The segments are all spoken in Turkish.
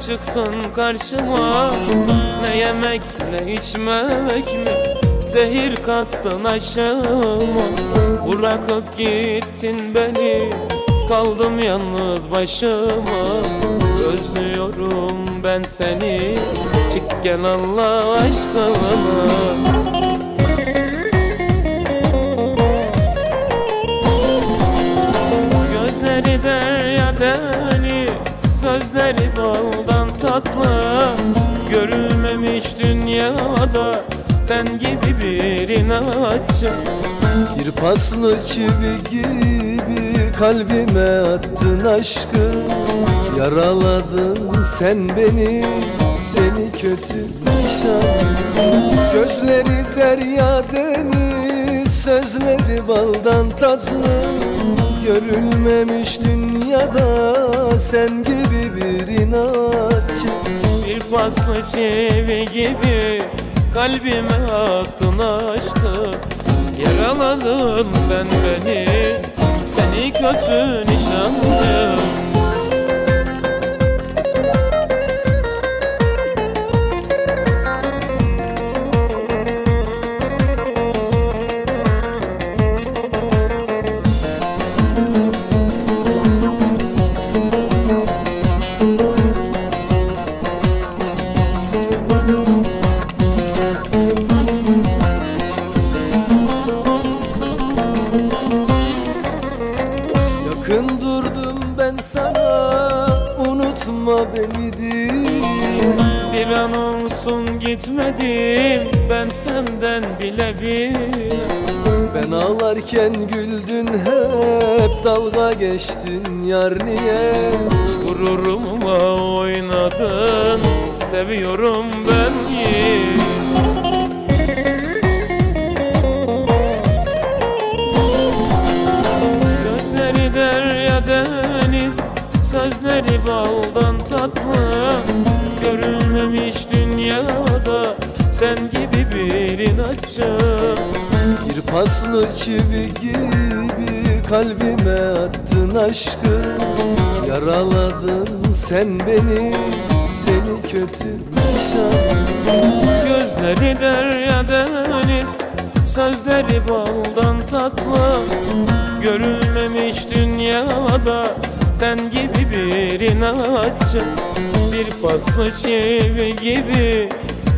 çıktın karşıma? Ne yemek ne içmek mi? Zehir kattın aşıma Bırakıp gittin beni Kaldım yalnız başıma. Özlüyorum ben seni Çık gel Allah aşkına Sözleri baldan tatlı Görülmemiş dünyada Sen gibi bir inatçı. Bir paslı çivi gibi kalbime attın aşkı. Yaraladın sen beni, seni kötü nişan Gözleri derya deniz, sözleri baldan tatlı Görülmemiş dünyada sen gibi bir inatçı. Bir paslı çivi gibi Kalbime attın aşkı. Yaraladın sen beni Seni kötü nişancı ben sana unutma beni diye. Bir an olsun gitmedim Ben senden bile bir. Ben ağlarken güldün hep dalga geçtin yar niye? Gururumla oynadın Seviyorum ben yine baldan tatlı Görülmemiş dünyada Sen gibi bir inatçı. Bir paslı çivi gibi kalbime attın aşkı. Yaraladın sen beni seni kötü Gözleri derya deniz Sözleri baldan tatlı. Görülmemiş dünyada Sen gibi bir inatçı Bir paslı çivi gibi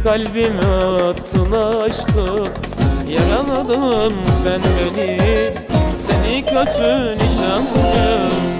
Kalbime attın aşkı. Yaraladın sen beni Seni kötü nişancı